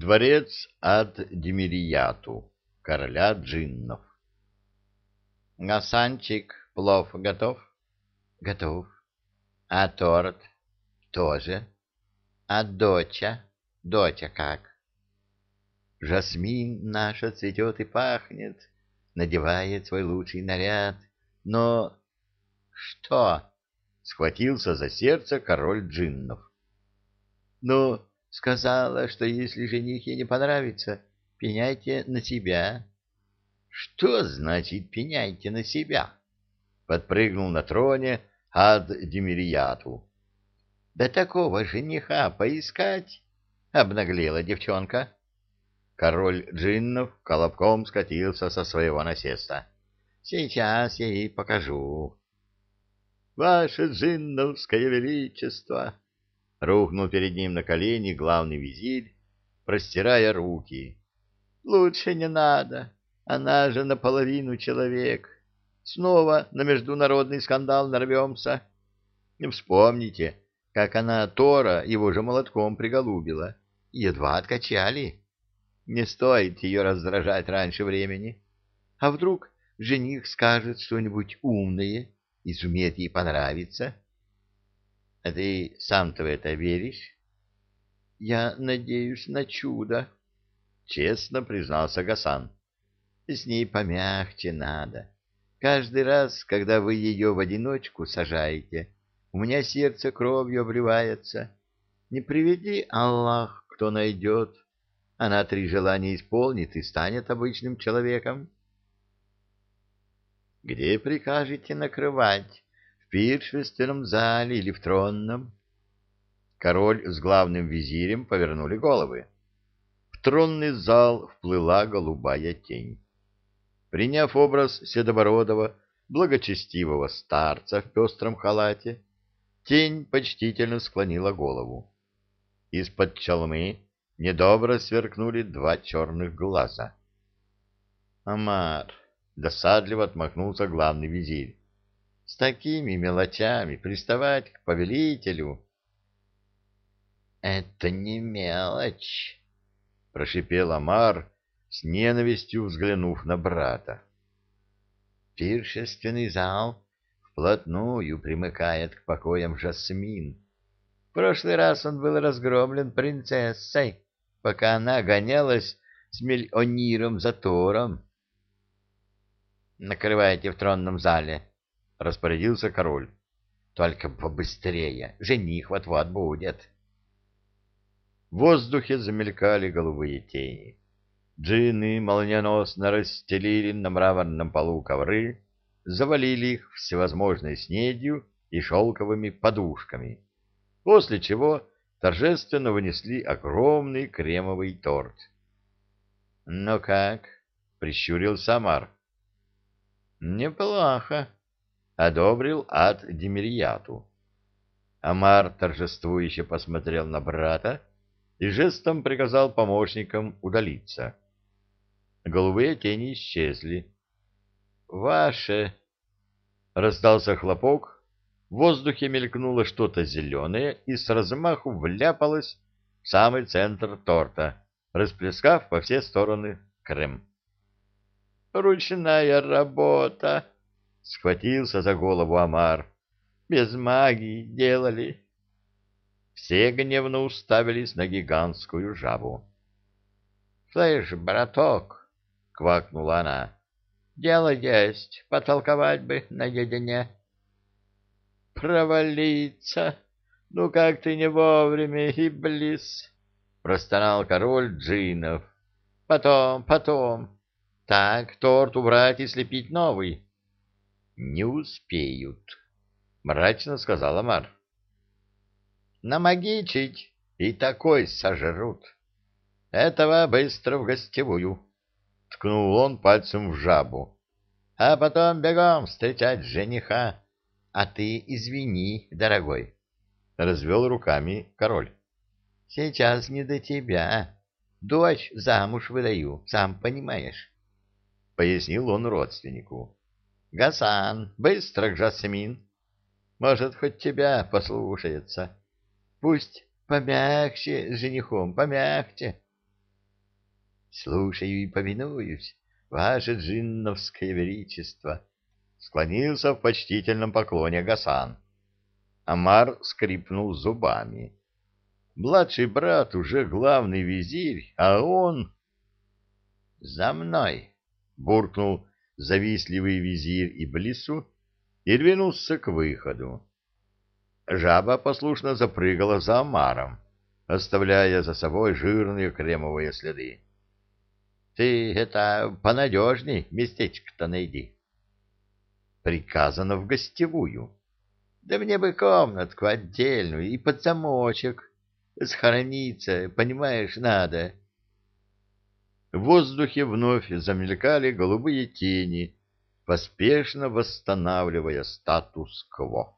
Дворец от Демирияту, короля джиннов. Гасанчик, плов готов? Готов. А торт? Тоже. А доча? Доча как? Жасмин наша цветет и пахнет, надевает свой лучший наряд, но... Что? Схватился за сердце король джиннов. Но сказала, что если жених ей не понравится, пеняйте на себя. Что значит пеняйте на себя? Подпрыгнул на троне ад Демирияту. Да такого жениха поискать, обнаглела девчонка. Король джиннов колобком скатился со своего насеста. Сейчас я ей покажу. Ваше джинновское величество! Рухнул перед ним на колени главный визирь, простирая руки. Лучше не надо, она же наполовину человек. Снова на международный скандал нарвемся. Вспомните, как она Тора его же молотком приголубила. Едва откачали. Не стоит ее раздражать раньше времени. А вдруг жених скажет что-нибудь умное и сумеет ей понравиться? А ты сам-то в это веришь? Я надеюсь на чудо, честно признался Гасан. С ней помягче надо. Каждый раз, когда вы ее в одиночку сажаете, у меня сердце кровью обливается. Не приведи Аллах, кто найдет. Она три желания исполнит и станет обычным человеком. Где прикажете накрывать? В пиршественном зале или в тронном? Король с главным визирем повернули головы. В тронный зал вплыла голубая тень. Приняв образ седобородого, благочестивого старца в пестром халате, тень почтительно склонила голову. Из-под челмы недобро сверкнули два черных глаза. «Амар!» — досадливо отмахнулся главный визирь. «С такими мелочами приставать к повелителю!» «Это не мелочь!» — прошипел Амар, с ненавистью взглянув на брата. Пиршественный зал вплотную примыкает к покоям Жасмин. В прошлый раз он был разгромлен принцессой, пока она гонялась с Мельониром Затором. «Накрывайте в тронном зале», — распорядился король. «Только побыстрее, жених вот-вот будет». В воздухе замелькали голубые тени. Джинны молниеносно расстелили на мраморном полу ковры, завалили их всевозможной снедью и шелковыми подушками, после чего торжественно вынесли огромный кремовый торт. — Ну как? — прищурил Самар. — Неплохо, — одобрил ад Демирьяту. Амар торжествующе посмотрел на брата и жестом приказал помощникам удалиться. Голубые тени исчезли. «Ваше!» Раздался хлопок, в воздухе мелькнуло что-то зеленое и с размаху вляпалось в самый центр торта, расплескав во все стороны крем. «Ручная работа!» — схватился за голову Амар. «Без магии делали!» Все гневно уставились на гигантскую жабу. «Слышь, браток!» — квакнула она. — Дело есть, потолковать бы наедине. — Провалиться! Ну как ты не вовремя, Иблис! — простонал король джинов. — Потом, потом. Так, торт убрать и слепить новый. — Не успеют, — мрачно сказала Мар. — Намагичить и такой сожрут. Этого быстро в гостевую. — ткнул он пальцем в жабу. — А потом бегом встречать жениха. А ты извини, дорогой, — развел руками король. — Сейчас не до тебя. Дочь замуж выдаю, сам понимаешь, — пояснил он родственнику. — Гасан, быстро Жасмин. Может, хоть тебя послушается. Пусть помягче с женихом, помягче. — Слушаю и повинуюсь, ваше джинновское величество, — склонился в почтительном поклоне Гасан. Амар скрипнул зубами. Младший брат уже главный визирь, а он... — За мной! — буркнул завистливый визирь Иблису и двинулся к выходу. Жаба послушно запрыгала за Амаром, оставляя за собой жирные кремовые следы. — Ты это понадежней местечко-то найди. Приказано в гостевую. Да мне бы комнатку отдельную и под замочек. Схорониться, понимаешь, надо. В воздухе вновь замелькали голубые тени, поспешно восстанавливая статус-кво.